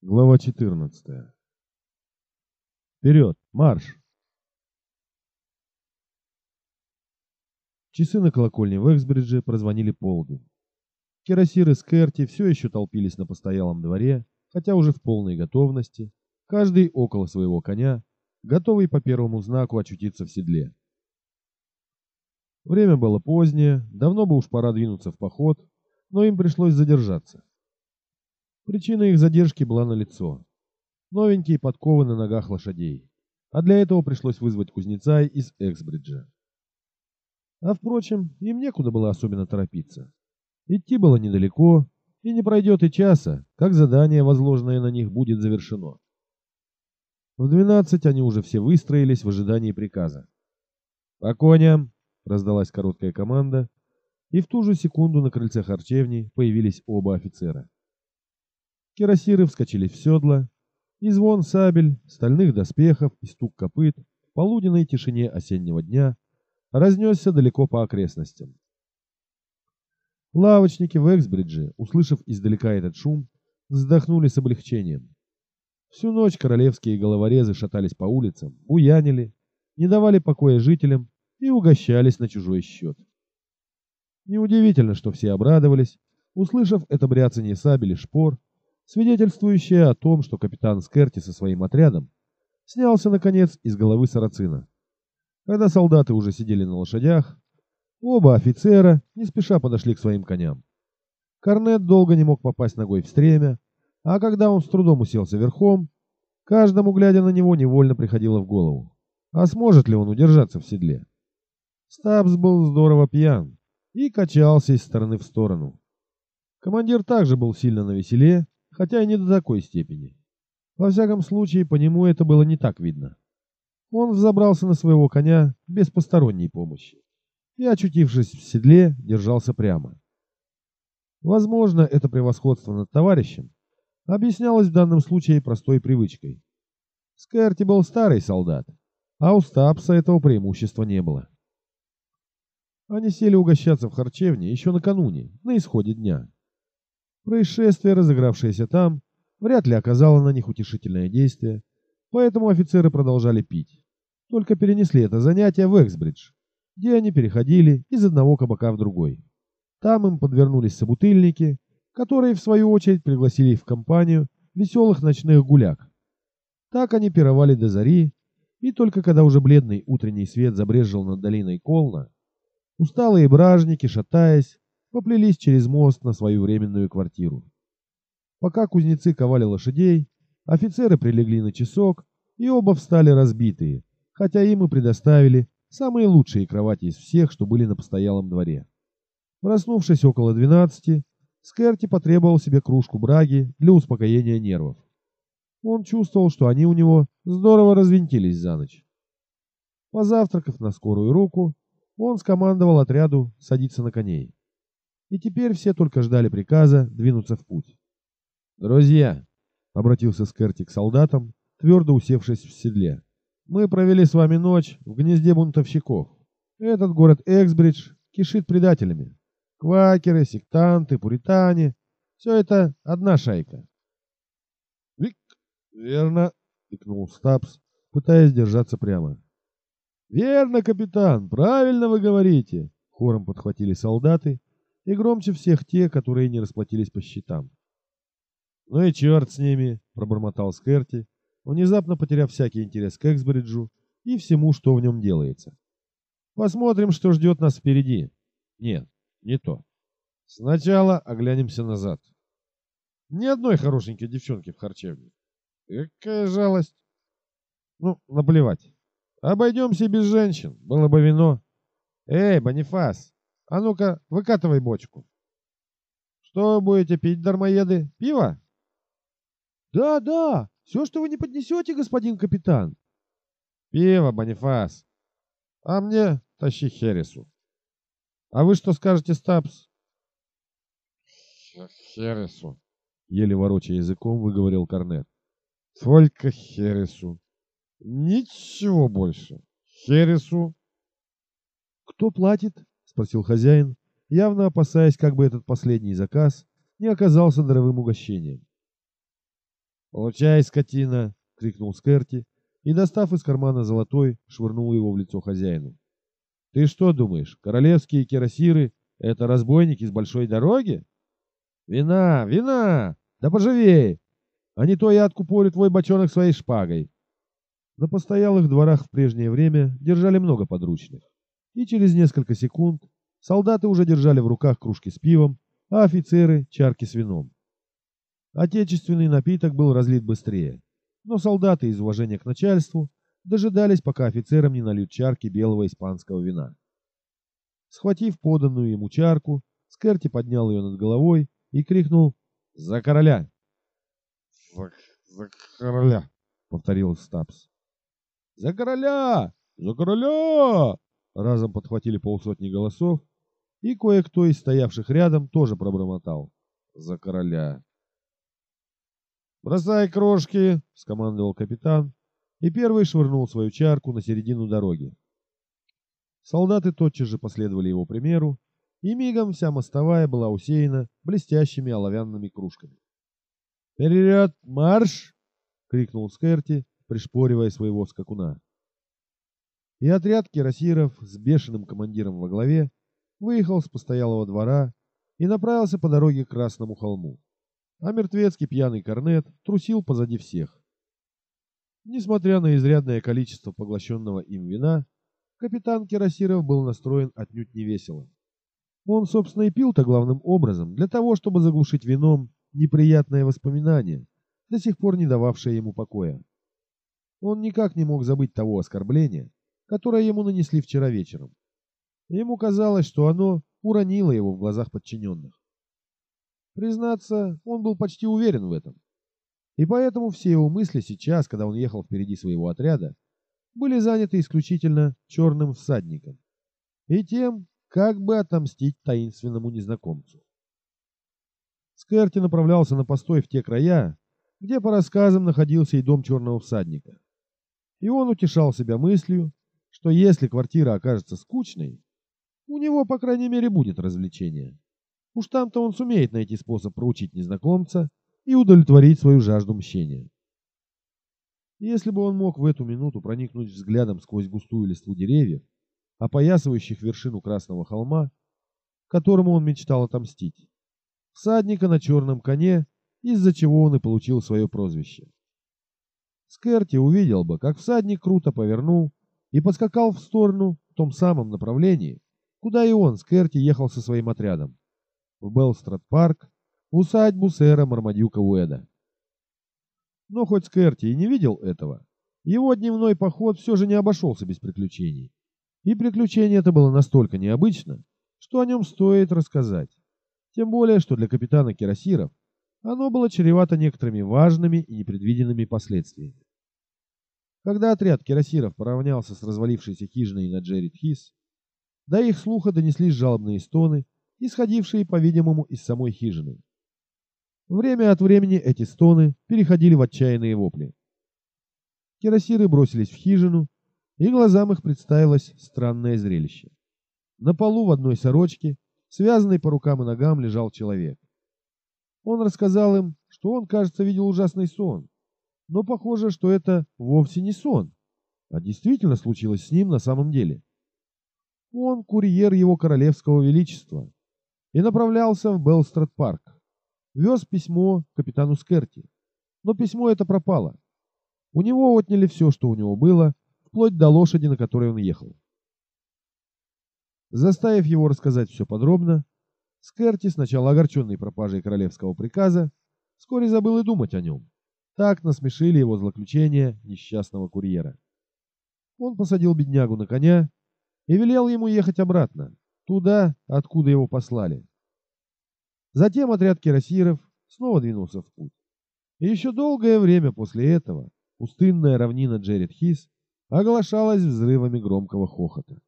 Глава 14. Вперед, марш! Часы на колокольне в Эксбридже прозвонили полдень. Кирасиры с Керти все еще толпились на постоялом дворе, хотя уже в полной готовности, каждый около своего коня, готовый по первому знаку очутиться в седле. Время было позднее, давно бы уж пора двинуться в поход, но им пришлось задержаться. Причина их задержки была налицо. Новенькие подковы на ногах лошадей. А для этого пришлось вызвать кузнеца из Эксбриджа. А впрочем, им некуда было особенно торопиться. Идти было недалеко, и не пройдет и часа, как задание, возложенное на них, будет завершено. В двенадцать они уже все выстроились в ожидании приказа. «По коням!» — раздалась короткая команда, и в ту же секунду на крыльце харчевни появились оба офицера. Кирасиры вскочили в седла, и звон сабель, стальных доспехов и стук копыт в полуденной тишине осеннего дня разнесся далеко по окрестностям. Лавочники в Эксбридже, услышав издалека этот шум, вздохнули с облегчением. Всю ночь королевские головорезы шатались по улицам, буянили, не давали покоя жителям и угощались на чужой счет. Неудивительно, что все обрадовались, услышав это бряцание сабель и шпор, свидетельствующее о том, что капитан Скерти со своим отрядом снялся, наконец, из головы сарацина. Когда солдаты уже сидели на лошадях, оба офицера не спеша подошли к своим коням. Корнет долго не мог попасть ногой в стремя, а когда он с трудом уселся верхом, каждому, глядя на него, невольно приходило в голову, а сможет ли он удержаться в седле. Стабс был здорово пьян и качался из стороны в сторону. Командир также был сильно навеселе хотя и не до такой степени. Во всяком случае, по нему это было не так видно. Он взобрался на своего коня без посторонней помощи и, очутившись в седле, держался прямо. Возможно, это превосходство над товарищем объяснялось в данном случае простой привычкой. Скерти был старый солдат, а у Стапса этого преимущества не было. Они сели угощаться в харчевне еще накануне, на исходе дня. Происшествие, разыгравшееся там, вряд ли оказало на них утешительное действие, поэтому офицеры продолжали пить. Только перенесли это занятие в Эксбридж, где они переходили из одного кабака в другой. Там им подвернулись собутыльники, которые, в свою очередь, пригласили их в компанию веселых ночных гуляк. Так они пировали до зари, и только когда уже бледный утренний свет забрезжил над долиной Колна, усталые бражники, шатаясь, поплелись через мост на свою временную квартиру. Пока кузнецы ковали лошадей, офицеры прилегли на часок, и оба встали разбитые, хотя им и предоставили самые лучшие кровати из всех, что были на постоялом дворе. Проснувшись около двенадцати, Скерти потребовал себе кружку браги для успокоения нервов. Он чувствовал, что они у него здорово развинтились за ночь. Позавтракав на скорую руку, он скомандовал отряду садиться на коней и теперь все только ждали приказа двинуться в путь. «Друзья!» — обратился Скерти к солдатам, твердо усевшись в седле. «Мы провели с вами ночь в гнезде бунтовщиков. Этот город Эксбридж кишит предателями. Квакеры, сектанты, пуритане — все это одна шайка». «Вик, верно!» — икнул Стабс, пытаясь держаться прямо. «Верно, капитан, правильно вы говорите!» — хором подхватили солдаты, и громче всех те, которые не расплатились по счетам. «Ну и черт с ними!» — пробормотал Скерти, внезапно потеряв всякий интерес к Эксбриджу и всему, что в нем делается. «Посмотрим, что ждет нас впереди. Нет, не то. Сначала оглянемся назад. Ни одной хорошенькой девчонки в харчевне. Какая жалость! Ну, наплевать. Обойдемся без женщин, было бы вино. Эй, Бонифас, а ну-ка, выкатывай бочку. Что будете пить, дармоеды? Пиво? Да, да, все, что вы не поднесете, господин капитан. Пиво, Бонифас. А мне тащи Хересу. А вы что скажете, Стабс? Хересу. Еле ворочая языком, выговорил Корнет. Только Хересу. Ничего больше. Хересу. Кто платит? Спросил хозяин, явно опасаясь, как бы этот последний заказ не оказался даровым угощением. «Получай, скотина!» — крикнул Скерти и, достав из кармана золотой, швырнул его в лицо хозяину. «Ты что думаешь, королевские кирасиры — это разбойники с большой дороги?» «Вина! Вина! Да поживее! А не то я откупорю твой бочонок своей шпагой!» На постоялых дворах в прежнее время держали много подручных, и через несколько секунд солдаты уже держали в руках кружки с пивом, а офицеры — чарки с вином. Отечественный напиток был разлит быстрее, но солдаты из уважения к начальству дожидались, пока офицерам не нальют чарки белого испанского вина. Схватив поданную ему чарку, Скерти поднял ее над головой и крикнул «За короля!» «За, за короля!» — повторил Стапс. «За короля! За короля!» Разом подхватили полсотни голосов, и кое-кто из стоявших рядом тоже пробормотал «За короля!» «Бросай крошки!» — скомандовал капитан, и первый швырнул свою чарку на середину дороги. Солдаты тотчас же последовали его примеру, и мигом вся мостовая была усеяна блестящими оловянными кружками. «Вперед, марш!» — крикнул Скерти, пришпоривая своего скакуна. И отряд кирасиров с бешеным командиром во главе выехал с постоялого двора и направился по дороге к Красному холму. А мертвецкий пьяный корнет трусил позади всех. Несмотря на изрядное количество поглощенного им вина, капитан Кирасиров был настроен отнюдь не весело. Он, собственно, и пил-то главным образом для того, чтобы заглушить вином неприятное воспоминание, до сих пор не дававшее ему покоя. Он никак не мог забыть того оскорбления, которое ему нанесли вчера вечером. Ему казалось, что оно уронило его в глазах подчиненных. Признаться, он был почти уверен в этом. И поэтому все его мысли сейчас, когда он ехал впереди своего отряда, были заняты исключительно черным всадником и тем, как бы отомстить таинственному незнакомцу. Скерти направлялся на постой в те края, где, по рассказам, находился и дом черного всадника. И он утешал себя мыслью, что если квартира окажется скучной, у него, по крайней мере, будет развлечение. Уж там-то он сумеет найти способ проучить незнакомца и удовлетворить свою жажду мщения. Если бы он мог в эту минуту проникнуть взглядом сквозь густую листву деревьев, опоясывающих вершину Красного холма, которому он мечтал отомстить, всадника на черном коне, из-за чего он и получил свое прозвище. Скерти увидел бы, как всадник круто повернул и поскакал в сторону в том самом направлении, куда и он, Скерти, ехал со своим отрядом, в Белстрад-парк, усадьбу сэра Мармадюка Уэда. Но хоть Скерти и не видел этого, его дневной поход все же не обошелся без приключений. И приключение это было настолько необычно, что о нем стоит рассказать. Тем более, что для капитана Кирасиров оно было чревато некоторыми важными и непредвиденными последствиями. Когда отряд кирасиров поравнялся с развалившейся хижиной на Джеррит Хис, до их слуха донеслись жалобные стоны, исходившие, по-видимому, из самой хижины. Время от времени эти стоны переходили в отчаянные вопли. Кирасиры бросились в хижину, и глазам их представилось странное зрелище. На полу в одной сорочке, связанный по рукам и ногам, лежал человек. Он рассказал им, что он, кажется, видел ужасный сон, но похоже, что это вовсе не сон, а действительно случилось с ним на самом деле. Он курьер его королевского величества и направлялся в Белстрад-парк вез письмо капитану Скерти. Но письмо это пропало. У него отняли все, что у него было, вплоть до лошади, на которой он ехал. Заставив его рассказать все подробно, Скерти, сначала огорченный пропажей королевского приказа, вскоре забыл и думать о нем. Так насмешили его злоключения несчастного курьера. Он посадил беднягу на коня и велел ему ехать обратно, туда, откуда его послали. Затем отряд кирасиров снова двинулся в путь. И еще долгое время после этого пустынная равнина Джеред Хис оглашалась взрывами громкого хохота.